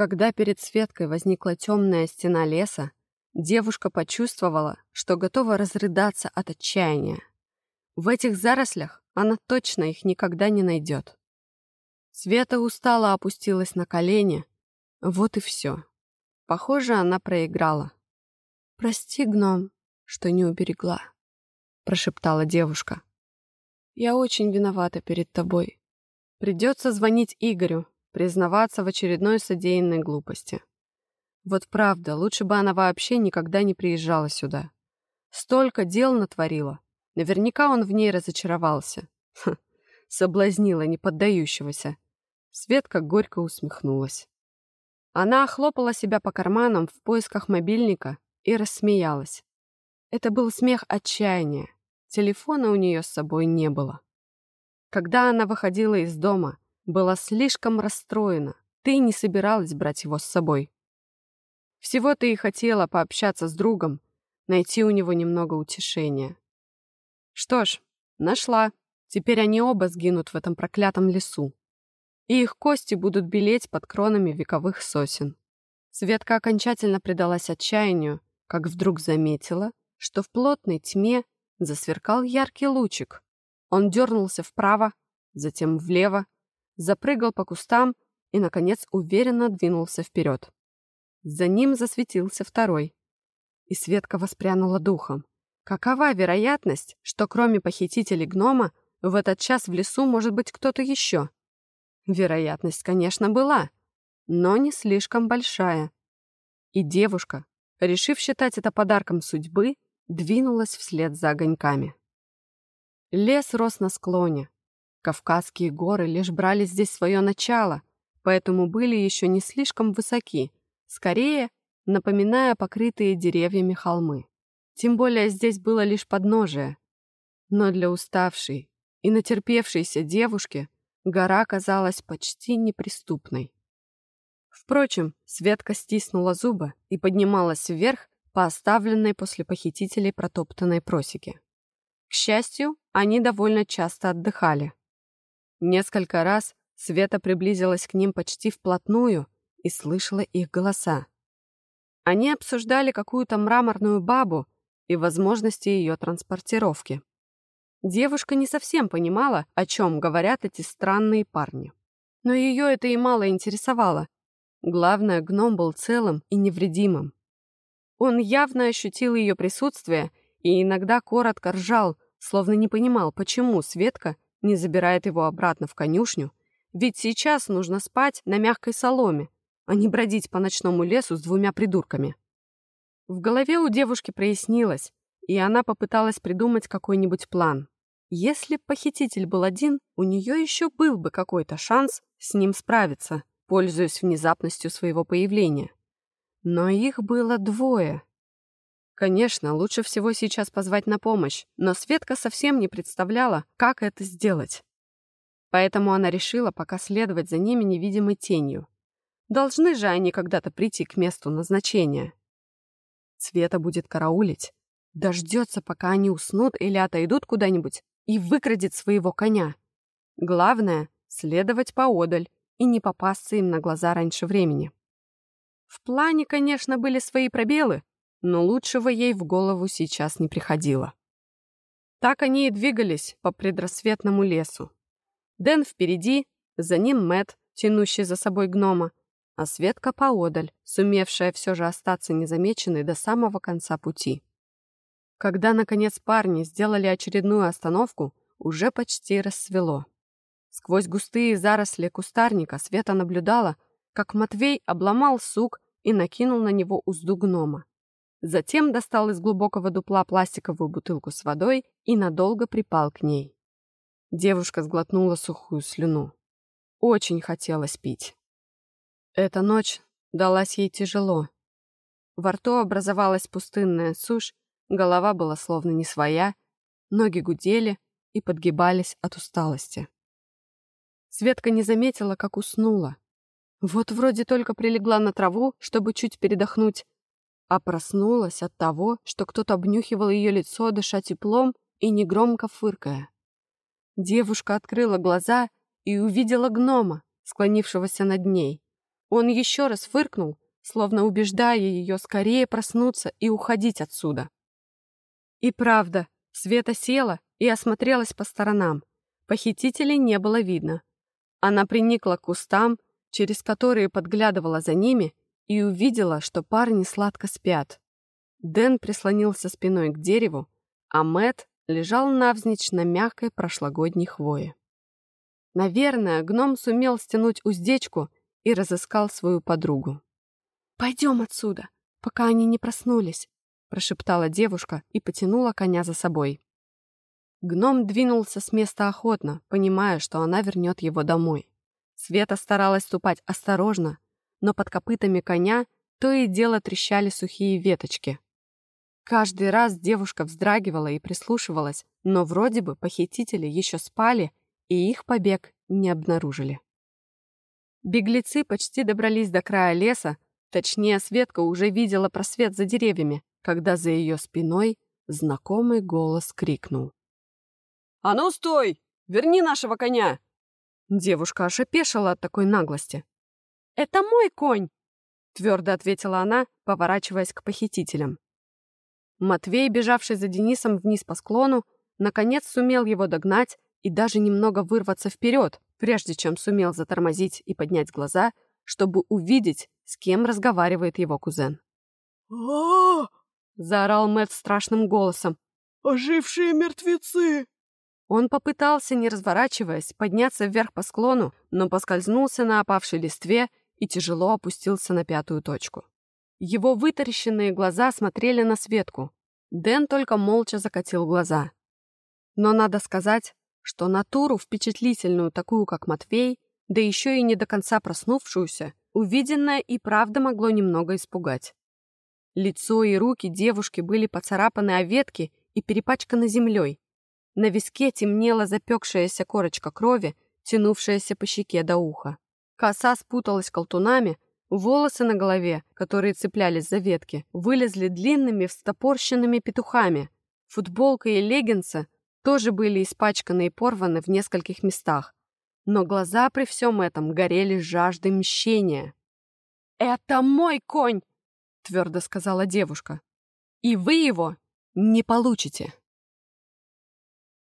Когда перед Светкой возникла темная стена леса, девушка почувствовала, что готова разрыдаться от отчаяния. В этих зарослях она точно их никогда не найдет. Света устало опустилась на колени. Вот и все. Похоже, она проиграла. «Прости, гном, что не уберегла», — прошептала девушка. «Я очень виновата перед тобой. Придется звонить Игорю, признаваться в очередной содеянной глупости. Вот правда, лучше бы она вообще никогда не приезжала сюда. Столько дел натворила. Наверняка он в ней разочаровался. Ха, соблазнила неподдающегося. Светка горько усмехнулась. Она охлопала себя по карманам в поисках мобильника и рассмеялась. Это был смех отчаяния. Телефона у нее с собой не было. Когда она выходила из дома, была слишком расстроена. Ты не собиралась брать его с собой. Всего ты и хотела пообщаться с другом, найти у него немного утешения. Что ж, нашла. Теперь они оба сгинут в этом проклятом лесу. И их кости будут белеть под кронами вековых сосен. Светка окончательно предалась отчаянию, как вдруг заметила, что в плотной тьме засверкал яркий лучик. Он дернулся вправо, затем влево, запрыгал по кустам и, наконец, уверенно двинулся вперед. За ним засветился второй. И Светка воспрянула духом. Какова вероятность, что кроме похитителей гнома в этот час в лесу может быть кто-то еще? Вероятность, конечно, была, но не слишком большая. И девушка, решив считать это подарком судьбы, двинулась вслед за огоньками. Лес рос на склоне. Кавказские горы лишь брали здесь свое начало, поэтому были еще не слишком высоки, скорее напоминая покрытые деревьями холмы. Тем более здесь было лишь подножие. Но для уставшей и натерпевшейся девушки гора казалась почти неприступной. Впрочем, Светка стиснула зубы и поднималась вверх по оставленной после похитителей протоптанной просеке. К счастью, они довольно часто отдыхали. Несколько раз Света приблизилась к ним почти вплотную и слышала их голоса. Они обсуждали какую-то мраморную бабу и возможности ее транспортировки. Девушка не совсем понимала, о чем говорят эти странные парни. Но ее это и мало интересовало. Главное, гном был целым и невредимым. Он явно ощутил ее присутствие и иногда коротко ржал, словно не понимал, почему Светка не забирает его обратно в конюшню, ведь сейчас нужно спать на мягкой соломе, а не бродить по ночному лесу с двумя придурками. В голове у девушки прояснилось, и она попыталась придумать какой-нибудь план. Если похититель был один, у нее еще был бы какой-то шанс с ним справиться, пользуясь внезапностью своего появления. Но их было двое. Конечно, лучше всего сейчас позвать на помощь, но Светка совсем не представляла, как это сделать. Поэтому она решила пока следовать за ними невидимой тенью, Должны же они когда-то прийти к месту назначения. Света будет караулить, дождется, пока они уснут или отойдут куда-нибудь, и выкрадет своего коня. Главное — следовать поодаль и не попасться им на глаза раньше времени. В плане, конечно, были свои пробелы, но лучшего ей в голову сейчас не приходило. Так они и двигались по предрассветному лесу. Дэн впереди, за ним Мэт, тянущий за собой гнома, а Светка поодаль, сумевшая все же остаться незамеченной до самого конца пути. Когда, наконец, парни сделали очередную остановку, уже почти рассвело. Сквозь густые заросли кустарника Света наблюдала, как Матвей обломал сук и накинул на него узду гнома. Затем достал из глубокого дупла пластиковую бутылку с водой и надолго припал к ней. Девушка сглотнула сухую слюну. Очень хотелось пить. Эта ночь далась ей тяжело. Во рту образовалась пустынная сушь, голова была словно не своя, ноги гудели и подгибались от усталости. Светка не заметила, как уснула. Вот вроде только прилегла на траву, чтобы чуть передохнуть, а проснулась от того, что кто-то обнюхивал ее лицо, дыша теплом и негромко фыркая. Девушка открыла глаза и увидела гнома, склонившегося над ней. Он еще раз фыркнул, словно убеждая ее скорее проснуться и уходить отсюда. И правда, Света села и осмотрелась по сторонам. Похитителей не было видно. Она приникла к кустам, через которые подглядывала за ними, и увидела, что парни сладко спят. Дэн прислонился спиной к дереву, а Мэт лежал навзничь на мягкой прошлогодней хвое. Наверное, гном сумел стянуть уздечку и разыскал свою подругу. «Пойдем отсюда, пока они не проснулись», прошептала девушка и потянула коня за собой. Гном двинулся с места охотно, понимая, что она вернет его домой. Света старалась ступать осторожно, но под копытами коня то и дело трещали сухие веточки. Каждый раз девушка вздрагивала и прислушивалась, но вроде бы похитители еще спали, и их побег не обнаружили. Беглецы почти добрались до края леса, точнее, Светка уже видела просвет за деревьями, когда за ее спиной знакомый голос крикнул. «А ну стой! Верни нашего коня!» Девушка аж опешила от такой наглости. «Это мой конь!» — твердо ответила она, поворачиваясь к похитителям. Матвей, бежавший за Денисом вниз по склону, наконец сумел его догнать и даже немного вырваться вперед, прежде чем сумел затормозить и поднять глаза, чтобы увидеть, с кем разговаривает его кузен. а заорал Мэтт страшным голосом. «Ожившие мертвецы!» Он попытался, не разворачиваясь, подняться вверх по склону, но поскользнулся на опавшей листве и тяжело опустился на пятую точку. Его вытаращенные глаза смотрели на Светку. Дэн только молча закатил глаза. Но надо сказать, что натуру впечатлительную, такую как Матвей, да еще и не до конца проснувшуюся, увиденное и правда могло немного испугать. Лицо и руки девушки были поцарапаны о ветки и перепачканы землей. На виске темнела запекшаяся корочка крови, тянувшаяся по щеке до уха. Коса спуталась колтунами, Волосы на голове, которые цеплялись за ветки, вылезли длинными встопорщенными петухами. Футболка и леггинсы тоже были испачканы и порваны в нескольких местах. Но глаза при всем этом горели жаждой мщения. «Это мой конь!» — твердо сказала девушка. «И вы его не получите!»